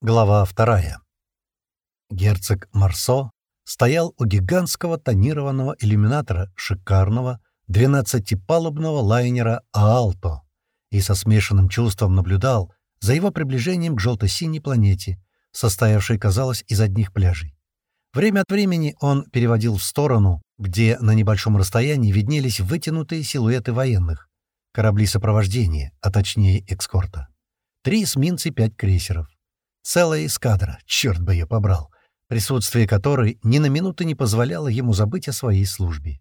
Глава вторая. Герцог Марсо стоял у гигантского тонированного иллюминатора шикарного двенадцатипалубного лайнера «Аалто» и со смешанным чувством наблюдал за его приближением к желто-синей планете, состоявшей, казалось, из одних пляжей. Время от времени он переводил в сторону, где на небольшом расстоянии виднелись вытянутые силуэты военных, корабли сопровождения, а точнее экскорта. Три эсминца и пять крейсеров. Целая эскадра, черт бы ее побрал, присутствие которой ни на минуту не позволяло ему забыть о своей службе.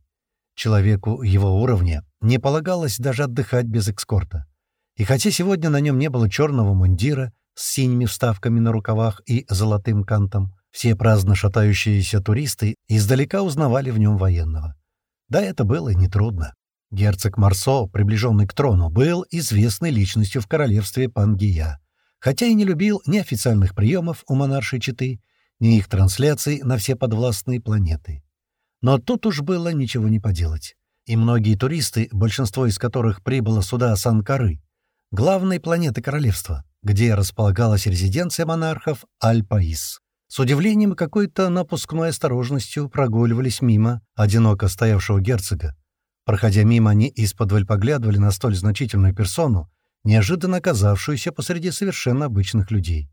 Человеку его уровня не полагалось даже отдыхать без экскорта. И хотя сегодня на нем не было черного мундира с синими вставками на рукавах и золотым кантом, все праздно шатающиеся туристы издалека узнавали в нем военного. Да, это было нетрудно. Герцог Марсо, приближенный к трону, был известной личностью в королевстве Пангия хотя и не любил ни официальных приемов у монаршей четы, ни их трансляций на все подвластные планеты. Но тут уж было ничего не поделать. И многие туристы, большинство из которых прибыло сюда с Анкары, главной планеты королевства, где располагалась резиденция монархов Аль-Паис, с удивлением и какой-то напускной осторожностью прогуливались мимо одиноко стоявшего герцога. Проходя мимо, они из-под поглядывали на столь значительную персону, неожиданно оказавшуюся посреди совершенно обычных людей.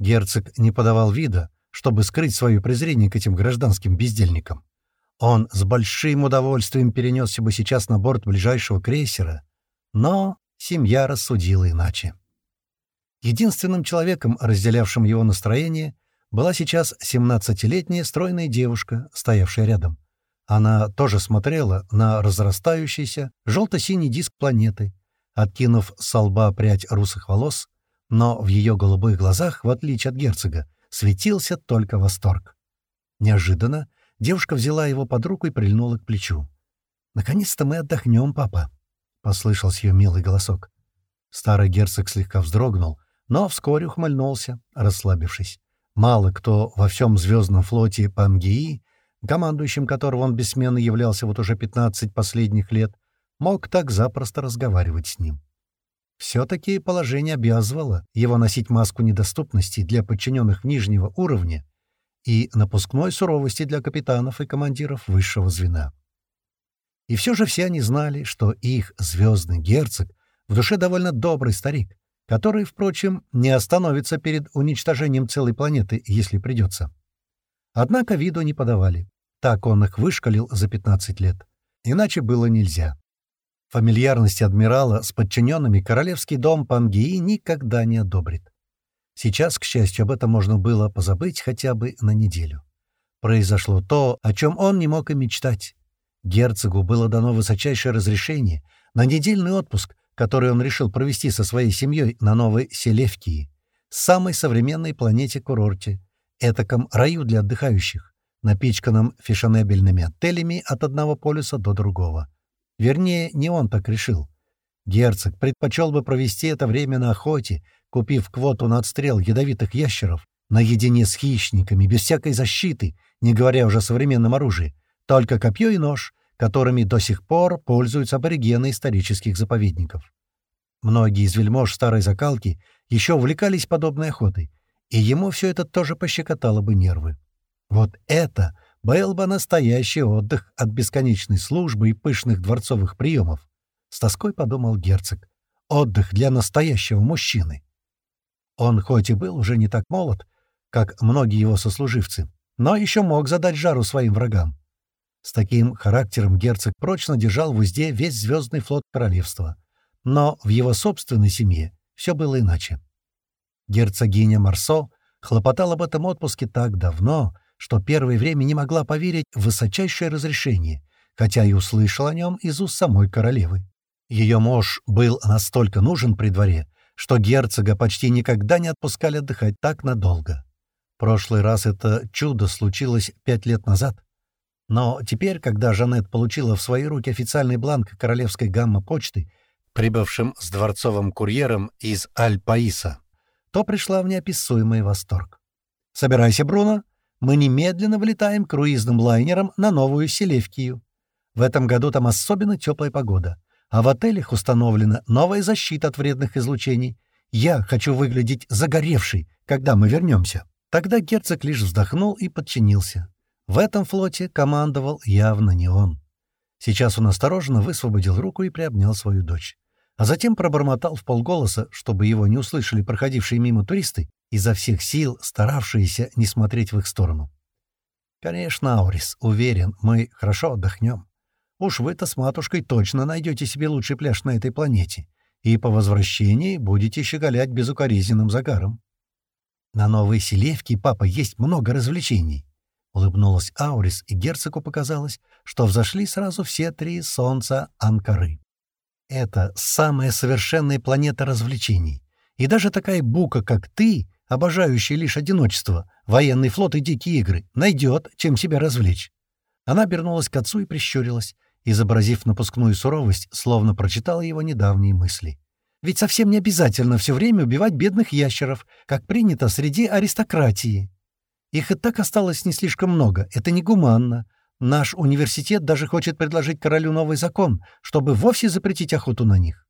Герцог не подавал вида, чтобы скрыть свое презрение к этим гражданским бездельникам. Он с большим удовольствием перенесся бы сейчас на борт ближайшего крейсера, но семья рассудила иначе. Единственным человеком, разделявшим его настроение, была сейчас 17-летняя стройная девушка, стоявшая рядом. Она тоже смотрела на разрастающийся желто-синий диск планеты, откинув с лба прядь русых волос, но в ее голубых глазах, в отличие от герцога, светился только восторг. Неожиданно девушка взяла его под руку и прильнула к плечу. «Наконец-то мы отдохнем, папа», — послышался ее милый голосок. Старый герцог слегка вздрогнул, но вскоре ухмыльнулся, расслабившись. Мало кто во всем звездном флоте Пангии, командующим которого он бессменно являлся вот уже 15 последних лет, мог так запросто разговаривать с ним. Все-таки положение обязывало его носить маску недоступности для подчиненных нижнего уровня и напускной суровости для капитанов и командиров высшего звена. И все же все они знали, что их звездный герцог в душе довольно добрый старик, который, впрочем, не остановится перед уничтожением целой планеты, если придется. Однако виду не подавали. Так он их вышкалил за 15 лет. Иначе было нельзя. Фамильярности адмирала с подчиненными королевский дом Пангии никогда не одобрит. Сейчас, к счастью, об этом можно было позабыть хотя бы на неделю. Произошло то, о чем он не мог и мечтать. Герцогу было дано высочайшее разрешение на недельный отпуск, который он решил провести со своей семьей на Новой Селевкии, самой современной планете-курорте, этаком раю для отдыхающих, напичканном фешенебельными отелями от одного полюса до другого. Вернее, не он так решил. Герцог предпочел бы провести это время на охоте, купив квоту на отстрел ядовитых ящеров, наедине с хищниками, без всякой защиты, не говоря уже о современном оружии, только копье и нож, которыми до сих пор пользуются аборигены исторических заповедников. Многие из вельмож старой закалки еще увлекались подобной охотой, и ему все это тоже пощекотало бы нервы. Вот это был бы настоящий отдых от бесконечной службы и пышных дворцовых приемов. С тоской подумал герцог. Отдых для настоящего мужчины. Он хоть и был уже не так молод, как многие его сослуживцы, но еще мог задать жару своим врагам. С таким характером герцог прочно держал в узде весь звездный флот королевства. Но в его собственной семье все было иначе. Герцогиня Марсо хлопотал об этом отпуске так давно, что первое время не могла поверить в высочайшее разрешение, хотя и услышала о нем из уст самой королевы. Ее муж был настолько нужен при дворе, что герцога почти никогда не отпускали отдыхать так надолго. Прошлый раз это чудо случилось пять лет назад. Но теперь, когда Жанет получила в свои руки официальный бланк королевской гамма-почты, прибывшим с дворцовым курьером из Аль-Паиса, то пришла в неописуемый восторг. «Собирайся, Бруно, мы немедленно вылетаем круизным лайнером на Новую Селевкию. В этом году там особенно теплая погода, а в отелях установлена новая защита от вредных излучений. Я хочу выглядеть загоревшей, когда мы вернемся?» Тогда герцог лишь вздохнул и подчинился. В этом флоте командовал явно не он. Сейчас он осторожно высвободил руку и приобнял свою дочь. А затем пробормотал в полголоса, чтобы его не услышали проходившие мимо туристы, изо всех сил старавшиеся не смотреть в их сторону. «Конечно, Аурис, уверен, мы хорошо отдохнем. Уж вы-то с матушкой точно найдете себе лучший пляж на этой планете, и по возвращении будете щеголять безукоризненным загаром. На Новой Селевке, папа, есть много развлечений. Улыбнулась Аурис, и герцогу показалось, что взошли сразу все три солнца Анкары. Это самая совершенная планета развлечений. И даже такая бука, как ты, обожающая лишь одиночество, военный флот и дикие игры, найдет, чем себя развлечь. Она обернулась к отцу и прищурилась, изобразив напускную суровость, словно прочитала его недавние мысли. Ведь совсем не обязательно все время убивать бедных ящеров, как принято среди аристократии. Их и так осталось не слишком много. Это негуманно. Наш университет даже хочет предложить королю новый закон, чтобы вовсе запретить охоту на них».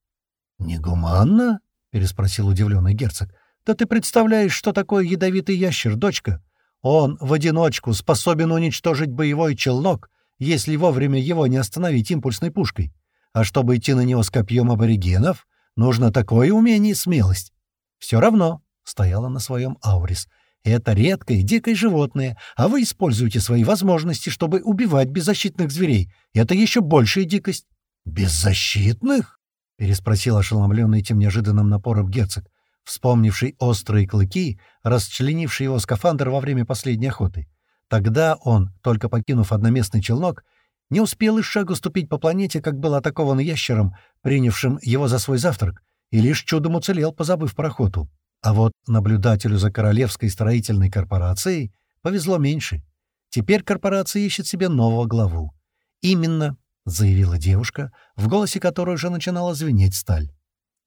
«Негуманно?» — переспросил удивленный герцог. «Да ты представляешь, что такое ядовитый ящер, дочка? Он в одиночку способен уничтожить боевой челнок, если вовремя его не остановить импульсной пушкой. А чтобы идти на него с копьем аборигенов, нужно такое умение и смелость. Все равно, — стояла на своем Аурис, — это редкое дикое животное, а вы используете свои возможности, чтобы убивать беззащитных зверей. Это еще большая дикость». «Беззащитных?» — переспросил ошеломленный тем неожиданным напором герцог, вспомнивший острые клыки, расчленившие его скафандр во время последней охоты. Тогда он, только покинув одноместный челнок, не успел и шагу ступить по планете, как был атакован ящером, принявшим его за свой завтрак, и лишь чудом уцелел, позабыв про охоту. А вот наблюдателю за Королевской строительной корпорацией повезло меньше. Теперь корпорация ищет себе нового главу. «Именно», — заявила девушка, в голосе которой уже начинала звенеть сталь.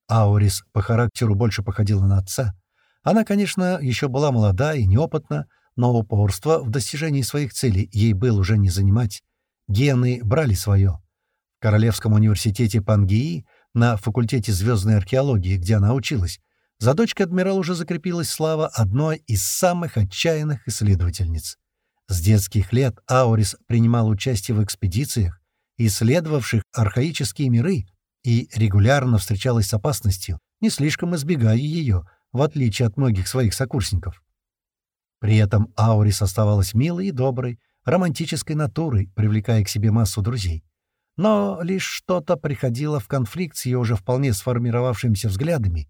Аурис по характеру больше походила на отца. Она, конечно, еще была молода и неопытна, но упорство в достижении своих целей ей было уже не занимать. Гены брали свое. В Королевском университете Пангии, на факультете звездной археологии, где она училась, за дочкой адмирал уже закрепилась слава одной из самых отчаянных исследовательниц. С детских лет Аурис принимал участие в экспедициях, исследовавших архаические миры, и регулярно встречалась с опасностью, не слишком избегая ее, в отличие от многих своих сокурсников. При этом Аурис оставалась милой и доброй, романтической натурой, привлекая к себе массу друзей. Но лишь что-то приходило в конфликт с ее уже вполне сформировавшимися взглядами,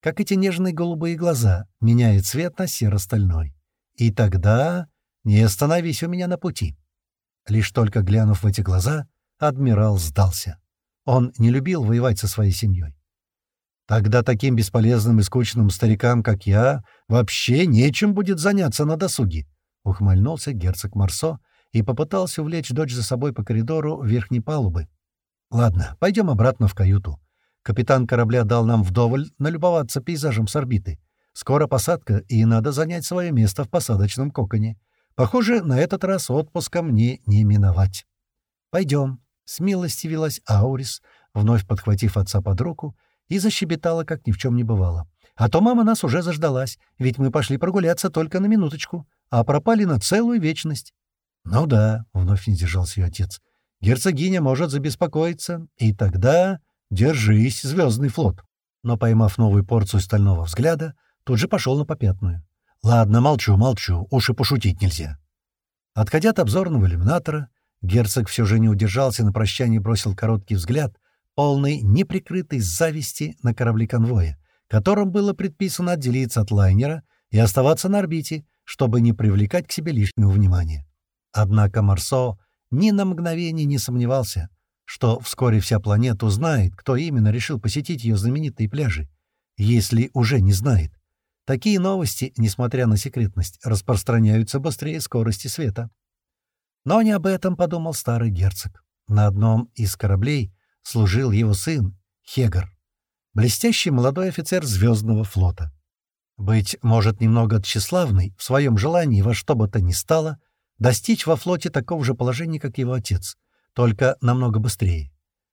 как эти нежные голубые глаза, меняет цвет на серо-стальной. И тогда не остановись у меня на пути. Лишь только глянув в эти глаза, адмирал сдался. Он не любил воевать со своей семьей. Тогда таким бесполезным и скучным старикам, как я, вообще нечем будет заняться на досуге, — ухмыльнулся герцог Марсо и попытался увлечь дочь за собой по коридору верхней палубы. «Ладно, пойдем обратно в каюту. Капитан корабля дал нам вдоволь налюбоваться пейзажем с орбиты. Скоро посадка, и надо занять свое место в посадочном коконе. Похоже, на этот раз отпуска мне не миновать. «Пойдем», — с милости велась Аурис, вновь подхватив отца под руку, и защебетала, как ни в чем не бывало. «А то мама нас уже заждалась, ведь мы пошли прогуляться только на минуточку, а пропали на целую вечность». «Ну да», — вновь не держался ее отец, — «герцогиня может забеспокоиться, и тогда...» «Держись, звездный флот!» Но, поймав новую порцию стального взгляда, тут же пошел на попятную. «Ладно, молчу, молчу, уж и пошутить нельзя». Отходя от обзорного иллюминатора, герцог все же не удержался на прощание бросил короткий взгляд, полный неприкрытой зависти на корабли конвоя, которым было предписано отделиться от лайнера и оставаться на орбите, чтобы не привлекать к себе лишнего внимания. Однако Марсо ни на мгновение не сомневался — что вскоре вся планета узнает, кто именно решил посетить ее знаменитые пляжи, если уже не знает. Такие новости, несмотря на секретность, распространяются быстрее скорости света. Но не об этом подумал старый герцог. На одном из кораблей служил его сын Хегар, блестящий молодой офицер Звездного флота. Быть может, немного тщеславный, в своем желании во что бы то ни стало, достичь во флоте такого же положения, как его отец — только намного быстрее.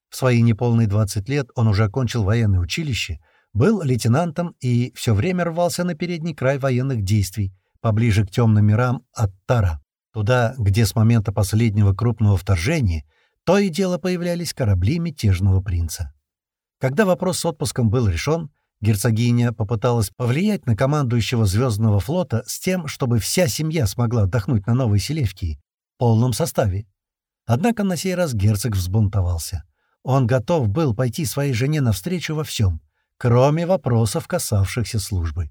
В свои неполные 20 лет он уже окончил военное училище, был лейтенантом и все время рвался на передний край военных действий, поближе к темным мирам Аттара, туда, где с момента последнего крупного вторжения то и дело появлялись корабли мятежного принца. Когда вопрос с отпуском был решен, герцогиня попыталась повлиять на командующего Звездного флота с тем, чтобы вся семья смогла отдохнуть на Новой Селевкии в полном составе. Однако на сей раз герцог взбунтовался. Он готов был пойти своей жене навстречу во всем, кроме вопросов, касавшихся службы.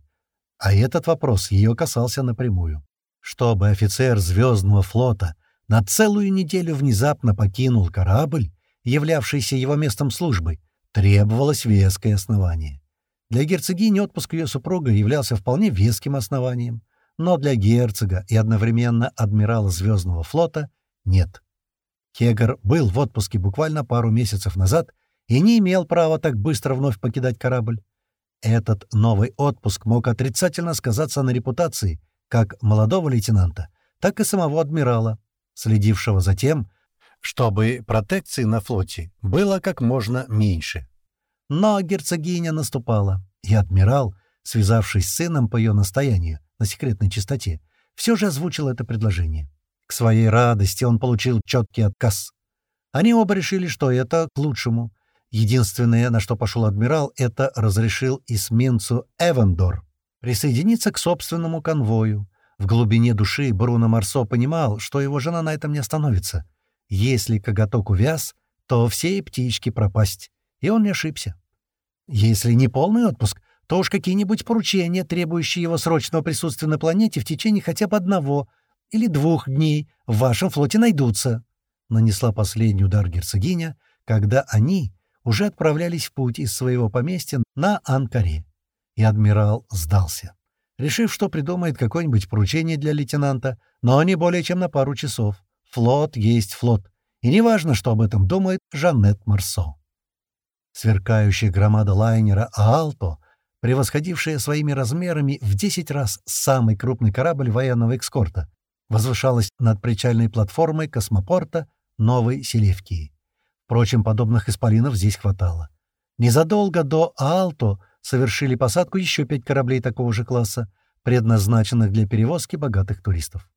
А этот вопрос ее касался напрямую. Чтобы офицер Звездного флота на целую неделю внезапно покинул корабль, являвшийся его местом службы, требовалось веское основание. Для герцогини отпуск ее супруга являлся вполне веским основанием, но для герцога и одновременно адмирала Звездного флота — нет. Хегар был в отпуске буквально пару месяцев назад и не имел права так быстро вновь покидать корабль. Этот новый отпуск мог отрицательно сказаться на репутации как молодого лейтенанта, так и самого адмирала, следившего за тем, чтобы протекции на флоте было как можно меньше. Но герцогиня наступала, и адмирал, связавшись с сыном по ее настоянию на секретной чистоте, все же озвучил это предложение. К своей радости он получил четкий отказ. Они оба решили, что это к лучшему. Единственное, на что пошел адмирал, это разрешил эсминцу Эвандор присоединиться к собственному конвою. В глубине души Бруно Марсо понимал, что его жена на этом не остановится. Если коготок увяз, то все птички пропасть. И он не ошибся. Если не полный отпуск, то уж какие-нибудь поручения, требующие его срочного присутствия на планете в течение хотя бы одного или двух дней в вашем флоте найдутся», — нанесла последний удар герцогиня, когда они уже отправлялись в путь из своего поместья на Анкаре. И адмирал сдался, решив, что придумает какое-нибудь поручение для лейтенанта, но не более чем на пару часов. Флот есть флот, и неважно, что об этом думает Жанет Марсо. Сверкающая громада лайнера «Аалто», превосходившая своими размерами в 10 раз самый крупный корабль военного экскорта, возвышалась над причальной платформой космопорта Новой Селевкии. Впрочем, подобных исполинов здесь хватало. Незадолго до Аалто совершили посадку еще пять кораблей такого же класса, предназначенных для перевозки богатых туристов.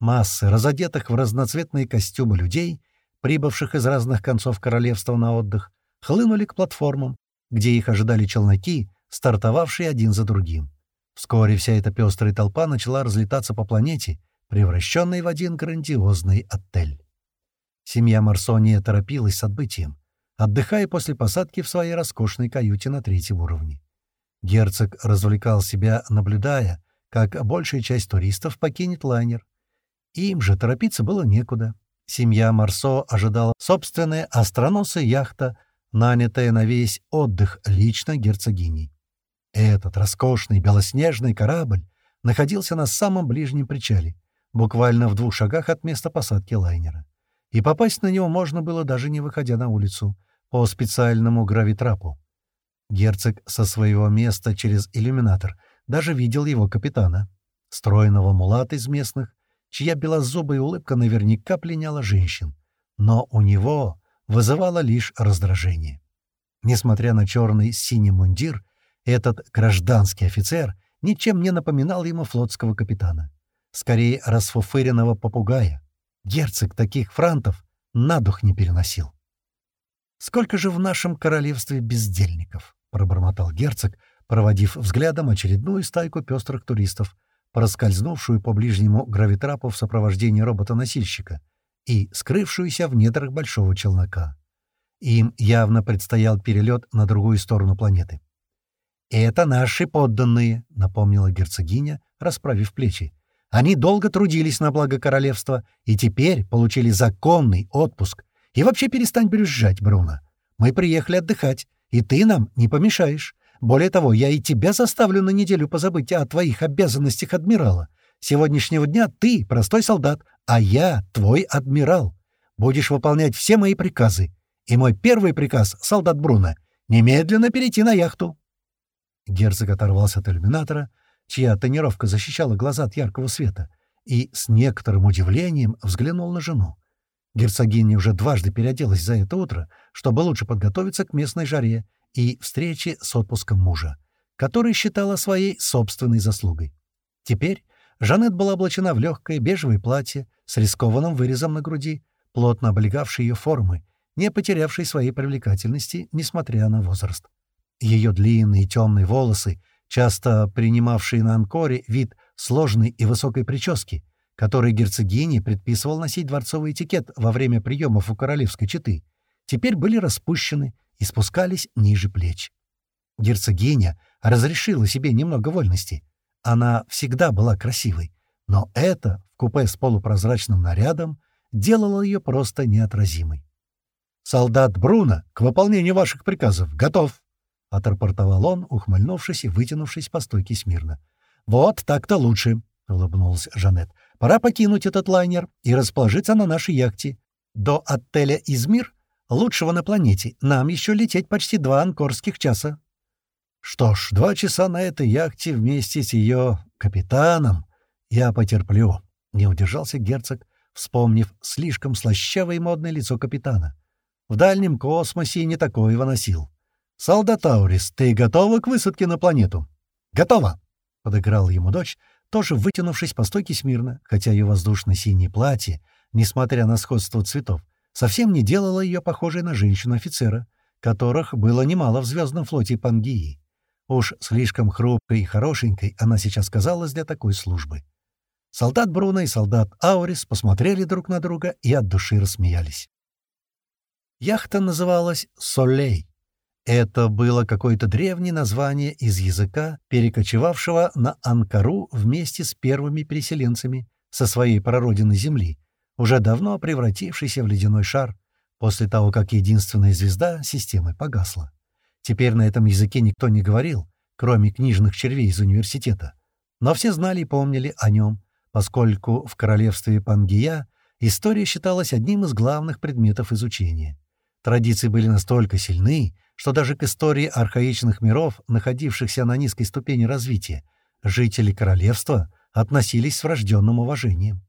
Массы разодетых в разноцветные костюмы людей, прибывших из разных концов королевства на отдых, хлынули к платформам, где их ожидали челноки, стартовавшие один за другим. Вскоре вся эта пестрая толпа начала разлетаться по планете, превращенной в один грандиозный отель. Семья Марсо не торопилась с отбытием, отдыхая после посадки в своей роскошной каюте на третьем уровне. Герцог развлекал себя, наблюдая, как большая часть туристов покинет лайнер. Им же торопиться было некуда. Семья Марсо ожидала собственная остроносая яхта, нанятая на весь отдых лично герцогиней. Этот роскошный белоснежный корабль находился на самом ближнем причале, буквально в двух шагах от места посадки лайнера и попасть на него можно было даже не выходя на улицу, по специальному гравитрапу. Герцог со своего места через иллюминатор даже видел его капитана, стройного мулата из местных, чья белозубая улыбка наверняка пленяла женщин, но у него вызывала лишь раздражение. Несмотря на черный синий мундир, этот гражданский офицер ничем не напоминал ему флотского капитана. Скорее, расфуфыренного попугая, Герцог таких франтов на дух не переносил. «Сколько же в нашем королевстве бездельников?» — пробормотал герцог, проводив взглядом очередную стайку пестрых туристов, проскользнувшую по ближнему гравитрапу в сопровождении робота-носильщика и скрывшуюся в недрах большого челнока. Им явно предстоял перелет на другую сторону планеты. «Это наши подданные», — напомнила герцогиня, расправив плечи. Они долго трудились на благо королевства и теперь получили законный отпуск. И вообще перестань брюзжать, Бруно. Мы приехали отдыхать, и ты нам не помешаешь. Более того, я и тебя заставлю на неделю позабыть о твоих обязанностях адмирала. С сегодняшнего дня ты простой солдат, а я твой адмирал. Будешь выполнять все мои приказы. И мой первый приказ, солдат Бруно, немедленно перейти на яхту». Герцог оторвался от иллюминатора чья тонировка защищала глаза от яркого света, и с некоторым удивлением взглянул на жену. Герцогиня уже дважды переоделась за это утро, чтобы лучше подготовиться к местной жаре, и встречи с отпуском мужа, который считала своей собственной заслугой. Теперь Жанет была облачена в легкое бежевое платье с рискованным вырезом на груди, плотно облегавшей ее формы, не потерявшей своей привлекательности, несмотря на возраст. Ее длинные темные волосы, часто принимавшие на анкоре вид сложной и высокой прически, которой герцогине предписывал носить дворцовый этикет во время приемов у королевской четы, теперь были распущены и спускались ниже плеч. Герцогиня разрешила себе немного вольности. Она всегда была красивой, но это, в купе с полупрозрачным нарядом, делало ее просто неотразимой. «Солдат Бруно, к выполнению ваших приказов, готов!» — отрапортовал он, ухмыльнувшись и вытянувшись по стойке смирно. «Вот так-то лучше», — улыбнулась Жанет. «Пора покинуть этот лайнер и расположиться на нашей яхте. До отеля «Измир», лучшего на планете, нам еще лететь почти два анкорских часа». «Что ж, два часа на этой яхте вместе с ее капитаном я потерплю», — не удержался герцог, вспомнив слишком слащавое модное лицо капитана. «В дальнем космосе и не такое выносил». «Солдат Аурис, ты готова к высадке на планету?» «Готова!» — подыграла ему дочь, тоже вытянувшись по стойке смирно, хотя ее воздушно-синее платье, несмотря на сходство цветов, совсем не делало ее похожей на женщину-офицера, которых было немало в звездном флоте Пангии. Уж слишком хрупкой и хорошенькой она сейчас казалась для такой службы. Солдат Бруно и солдат Аурис посмотрели друг на друга и от души рассмеялись. Яхта называлась «Солей», это было какое-то древнее название из языка, перекочевавшего на Анкару вместе с первыми переселенцами со своей прародины Земли, уже давно превратившейся в ледяной шар, после того, как единственная звезда системы погасла. Теперь на этом языке никто не говорил, кроме книжных червей из университета. Но все знали и помнили о нем, поскольку в королевстве Пангия история считалась одним из главных предметов изучения. Традиции были настолько сильны, что даже к истории архаичных миров, находившихся на низкой ступени развития, жители королевства относились с врожденным уважением.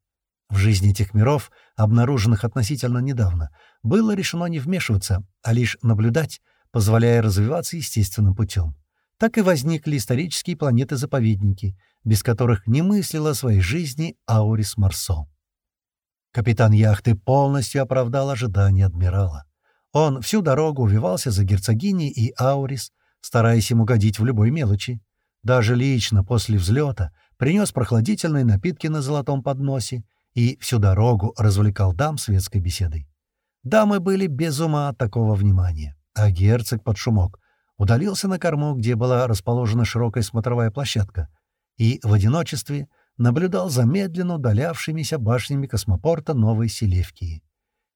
В жизни этих миров, обнаруженных относительно недавно, было решено не вмешиваться, а лишь наблюдать, позволяя развиваться естественным путем. Так и возникли исторические планеты-заповедники, без которых не мыслила своей жизни Аурис Марсо. Капитан яхты полностью оправдал ожидания адмирала. Он всю дорогу увивался за герцогиней и Аурис, стараясь им угодить в любой мелочи. Даже лично после взлета принес прохладительные напитки на золотом подносе и всю дорогу развлекал дам светской беседой. Дамы были без ума от такого внимания, а герцог под шумок удалился на корму, где была расположена широкая смотровая площадка, и в одиночестве наблюдал за медленно удалявшимися башнями космопорта Новой Селевкии.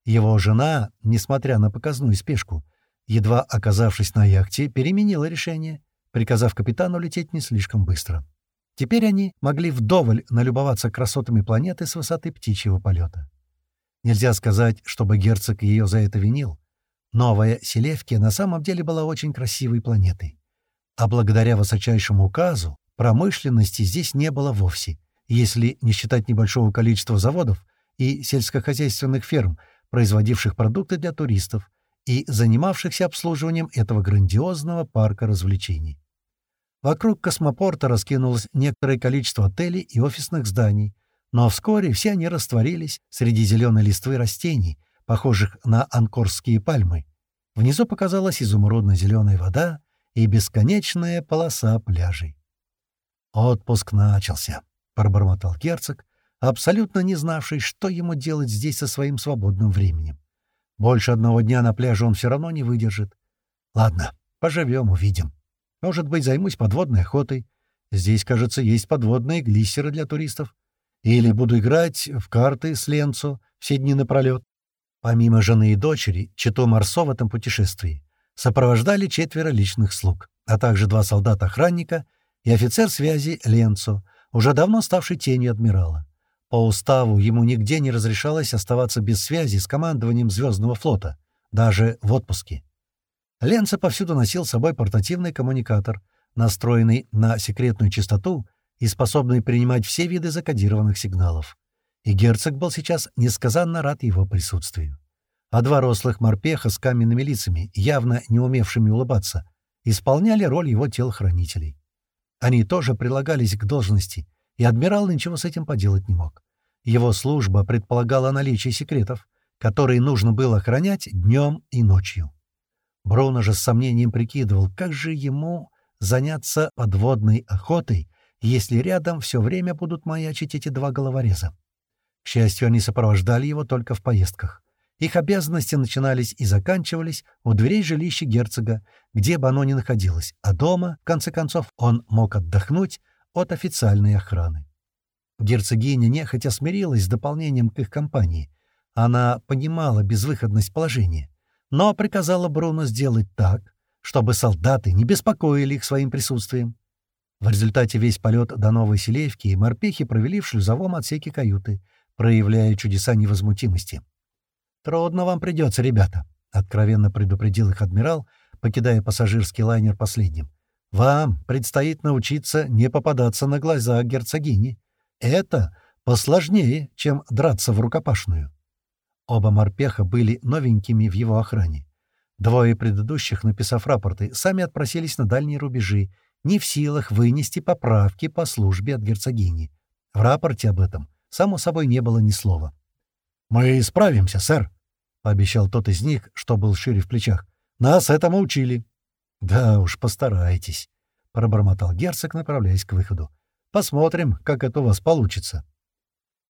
Его жена, несмотря на показную спешку, едва оказавшись на яхте, переменила решение, приказав капитану лететь не слишком быстро. Теперь они могли вдоволь налюбоваться красотами планеты с высоты птичьего полета. Нельзя сказать, чтобы герцог ее за это винил. Новая Селевкия на самом деле была очень красивой планетой. А благодаря высочайшему указу промышленности здесь не было вовсе, если не считать небольшого количества заводов и сельскохозяйственных ферм, производивших продукты для туристов и занимавшихся обслуживанием этого грандиозного парка развлечений. Вокруг космопорта раскинулось некоторое количество отелей и офисных зданий, но вскоре все они растворились среди зеленой листвы растений, похожих на анкорские пальмы. Внизу показалась изумрудно-зеленая вода и бесконечная полоса пляжей. «Отпуск начался», — пробормотал герцог, абсолютно не знавший, что ему делать здесь со своим свободным временем. Больше одного дня на пляже он все равно не выдержит. Ладно, поживем, увидим. Может быть, займусь подводной охотой. Здесь, кажется, есть подводные глиссеры для туристов. Или буду играть в карты с Ленцо все дни напролет. Помимо жены и дочери, Чито Марсо в этом путешествии сопровождали четверо личных слуг, а также два солдата-охранника и офицер связи Ленцо, уже давно ставший тенью адмирала. По уставу ему нигде не разрешалось оставаться без связи с командованием Звездного флота, даже в отпуске. Ленца повсюду носил с собой портативный коммуникатор, настроенный на секретную частоту и способный принимать все виды закодированных сигналов. И герцог был сейчас несказанно рад его присутствию. А два рослых морпеха с каменными лицами, явно не умевшими улыбаться, исполняли роль его телохранителей. Они тоже прилагались к должности, и адмирал ничего с этим поделать не мог. Его служба предполагала наличие секретов, которые нужно было охранять днем и ночью. Бруно же с сомнением прикидывал, как же ему заняться подводной охотой, если рядом все время будут маячить эти два головореза. К счастью, они сопровождали его только в поездках. Их обязанности начинались и заканчивались у дверей жилища герцога, где бы оно ни находилось, а дома, в конце концов, он мог отдохнуть от официальной охраны. Герцогиня нехотя смирилась с дополнением к их компании. Она понимала безвыходность положения, но приказала Бруно сделать так, чтобы солдаты не беспокоили их своим присутствием. В результате весь полет до Новой Селевки и морпехи провели в шлюзовом отсеке каюты, проявляя чудеса невозмутимости. «Трудно вам придется, ребята», — откровенно предупредил их адмирал, покидая пассажирский лайнер последним. «Вам предстоит научиться не попадаться на глаза герцогини. Это посложнее, чем драться в рукопашную». Оба морпеха были новенькими в его охране. Двое предыдущих, написав рапорты, сами отпросились на дальние рубежи, не в силах вынести поправки по службе от герцогини. В рапорте об этом, само собой, не было ни слова. «Мы справимся, сэр», — пообещал тот из них, что был шире в плечах. «Нас этому учили». «Да уж, постарайтесь», — пробормотал герцог, направляясь к выходу. «Посмотрим, как это у вас получится».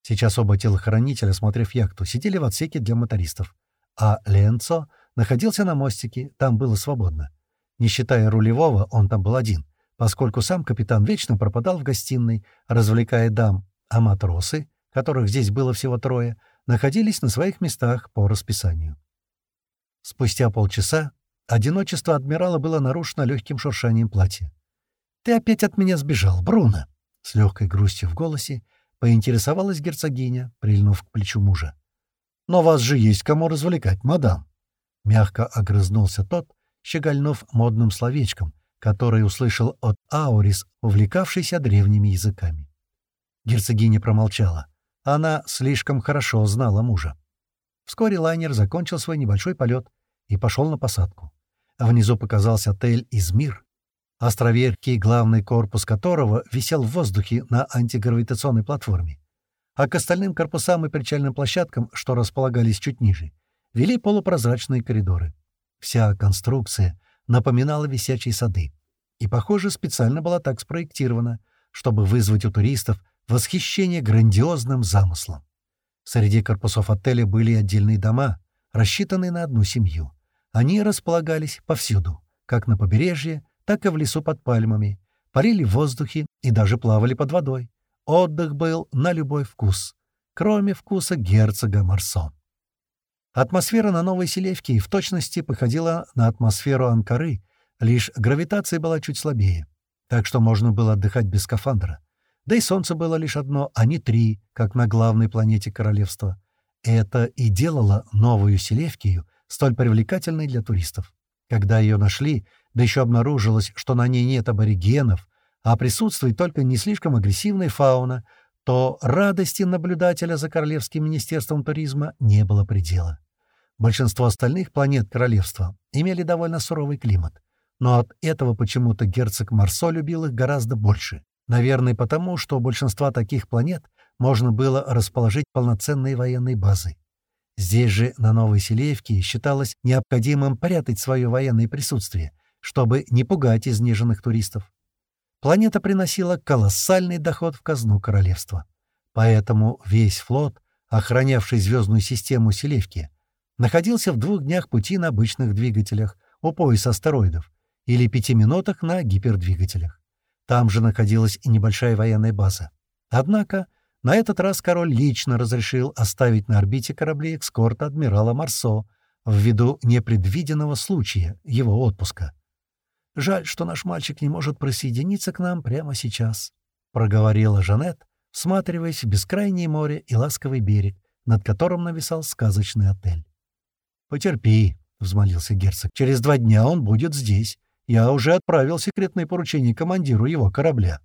Сейчас оба телохранителя, смотрев яхту, сидели в отсеке для мотористов, а Ленцо находился на мостике, там было свободно. Не считая рулевого, он там был один, поскольку сам капитан вечно пропадал в гостиной, развлекая дам, а матросы, которых здесь было всего трое, находились на своих местах по расписанию. Спустя полчаса одиночество адмирала было нарушено легким шуршанием платья. «Ты опять от меня сбежал, Бруно!» С легкой грустью в голосе поинтересовалась герцогиня, прильнув к плечу мужа. «Но вас же есть кому развлекать, мадам!» Мягко огрызнулся тот, щегольнув модным словечком, которое услышал от Аурис, увлекавшейся древними языками. Герцогиня промолчала. Она слишком хорошо знала мужа. Вскоре лайнер закончил свой небольшой полет и пошел на посадку. Внизу показался отель «Измир», островерхий главный корпус которого висел в воздухе на антигравитационной платформе. А к остальным корпусам и причальным площадкам, что располагались чуть ниже, вели полупрозрачные коридоры. Вся конструкция напоминала висячие сады. И, похоже, специально была так спроектирована, чтобы вызвать у туристов восхищение грандиозным замыслом. Среди корпусов отеля были отдельные дома, рассчитанные на одну семью. Они располагались повсюду, как на побережье, так и в лесу под пальмами, парили в воздухе и даже плавали под водой. Отдых был на любой вкус, кроме вкуса герцога Марсо. Атмосфера на Новой Селевке в точности походила на атмосферу Анкары, лишь гравитация была чуть слабее, так что можно было отдыхать без скафандра. Да и солнце было лишь одно, а не три, как на главной планете королевства. Это и делало Новую Селевкию столь привлекательной для туристов. Когда ее нашли, да еще обнаружилось, что на ней нет аборигенов, а присутствует только не слишком агрессивная фауна, то радости наблюдателя за Королевским министерством туризма не было предела. Большинство остальных планет королевства имели довольно суровый климат, но от этого почему-то герцог Марсо любил их гораздо больше. Наверное, потому, что у большинства таких планет можно было расположить полноценные военные базы. Здесь же, на Новой Селеевке, считалось необходимым прятать свое военное присутствие, чтобы не пугать изнеженных туристов. Планета приносила колоссальный доход в казну королевства. Поэтому весь флот, охранявший звездную систему Селевки, находился в двух днях пути на обычных двигателях у пояса астероидов или пяти минутах на гипердвигателях. Там же находилась и небольшая военная база. Однако на этот раз король лично разрешил оставить на орбите корабли экскорта адмирала Марсо ввиду непредвиденного случая его отпуска. «Жаль, что наш мальчик не может присоединиться к нам прямо сейчас», — проговорила Жанет, всматриваясь в бескрайнее море и ласковый берег, над которым нависал сказочный отель. «Потерпи», — взмолился герцог. «Через два дня он будет здесь. Я уже отправил секретное поручение командиру его корабля».